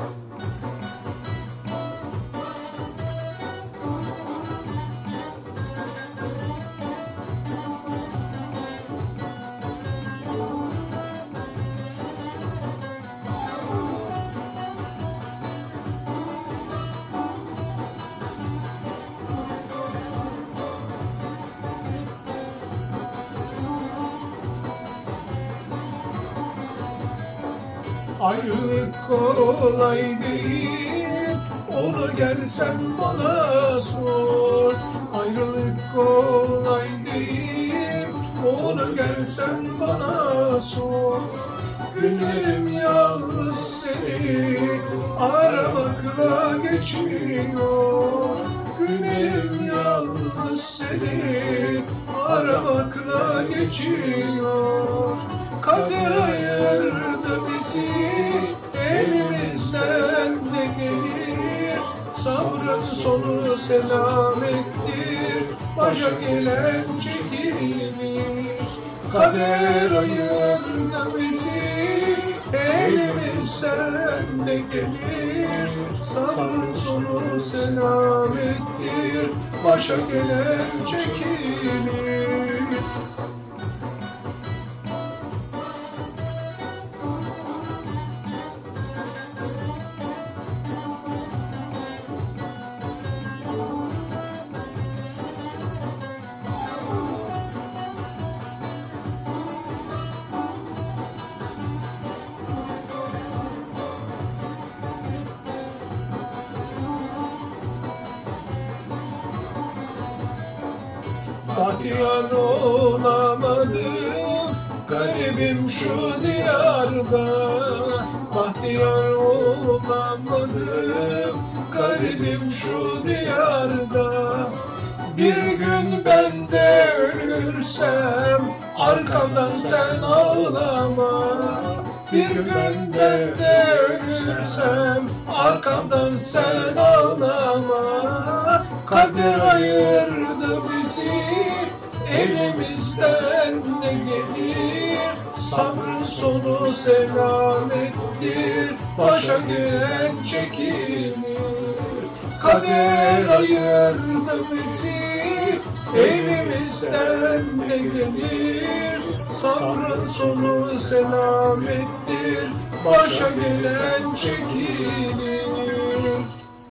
Um. Ayrılık kolay değil. Onu gelsen bana sor. Ayrılık kolay değil. Onu gelsen bana sor. Günlerim yalnız seni Aramakla geçiyor Günlerim yalnız seni Aramakla geçiyor Kader Sabrın sonu selamettir Başa gelen çekilir Kader ayırdı bizi Elimizden ne gelir? Sabrın sonu selamettir Başa gelen çekilir Bahtiyar olamadım Garibim şu diyarda. Bahtiyar olamadım Garibim şu diyarda. Bir gün ben de ölürsem Arkamdan sen ağlama. Bir gün ben de ölürsem Arkamdan sen ağlama. Kader bizi Elimizden ne gelir? Sabrın sonu selamettir Başa gelen çekilir. Kader ayırdı bizi. Elimizden ne gelir? Sabrın sonu selamettir Başa gelen çekilir